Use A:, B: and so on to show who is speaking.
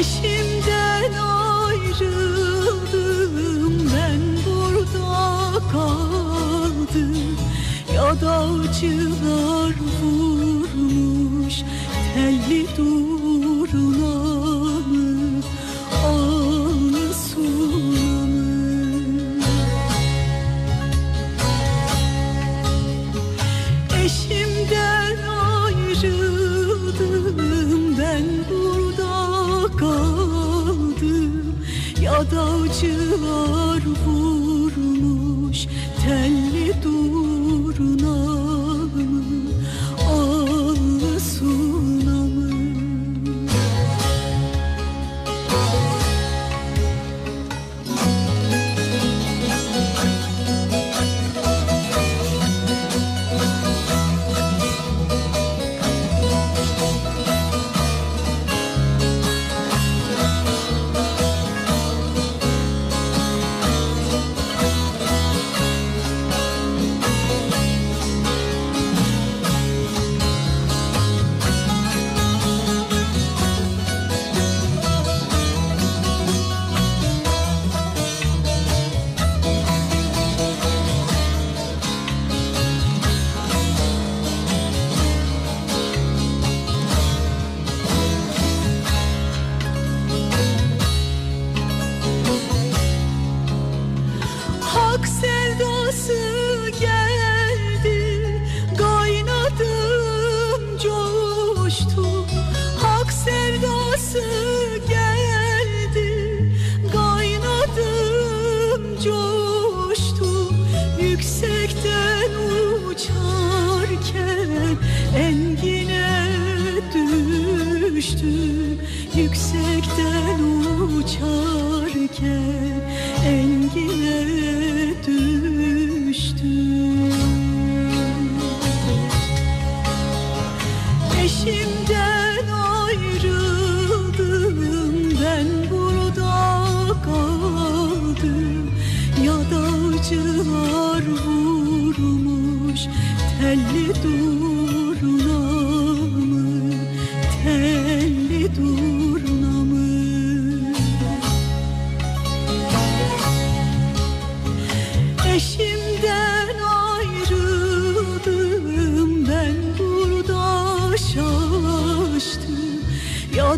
A: Eşimden ayrıldım ben burada kaldım. Ya dağcılar vurmuş telli durunamı Ya dağcılar vurmuş telli durunamı Engine düştüm Yüksekten uçarken Engine düştüm Eşimden ayrıldım ben burada kaldım. Ya dağcılar vurmuş telli durnamı Ya